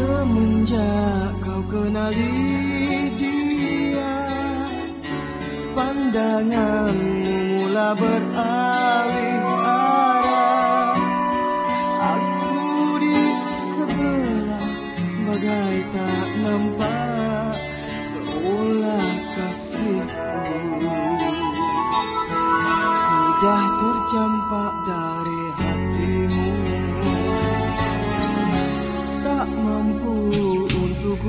Semenjak kau kenali dia Pandanganmu mula beralih arah. Aku di sebelah bagai tak nampak Seolah kasihku. Sudah terjam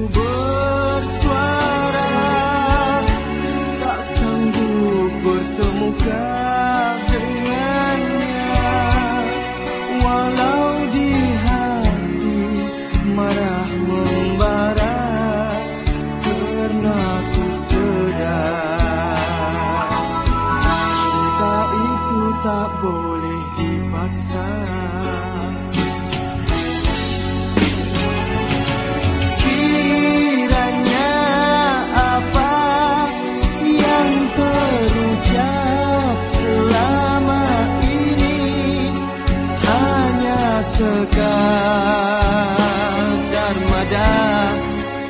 Google. sekat Darmada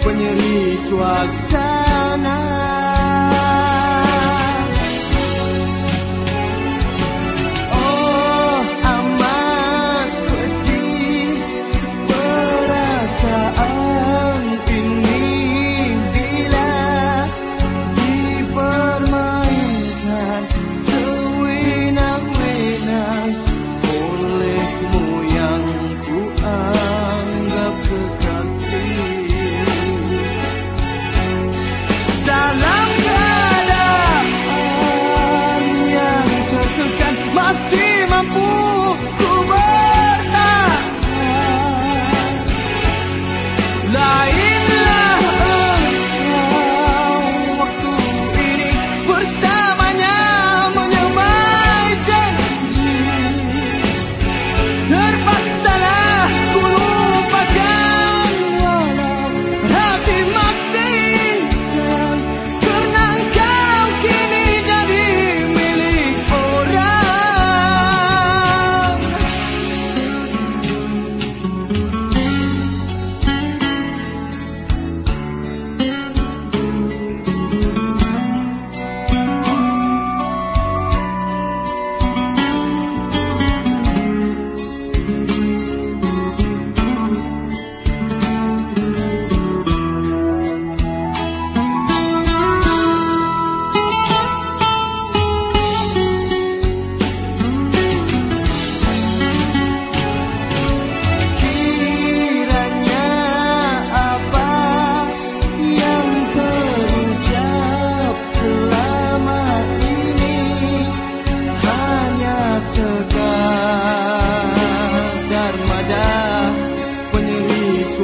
penyeri suasana.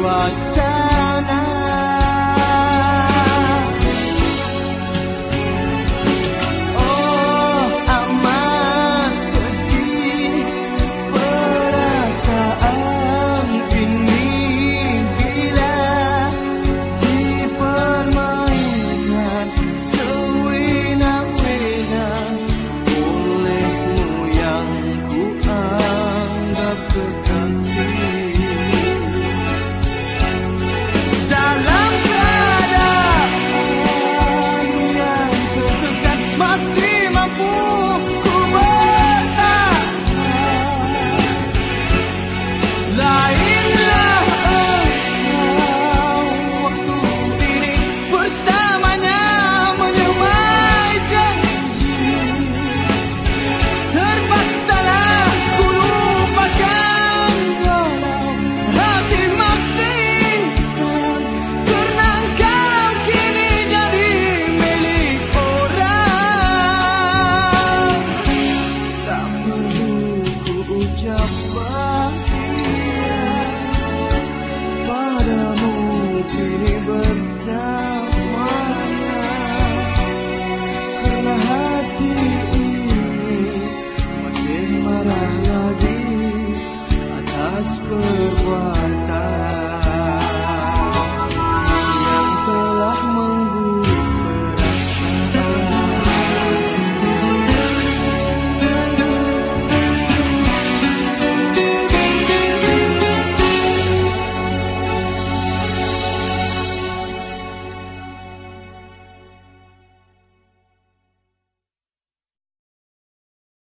are sad.